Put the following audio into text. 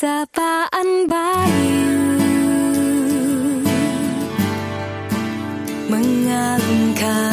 Sapaan bayu mengalunkan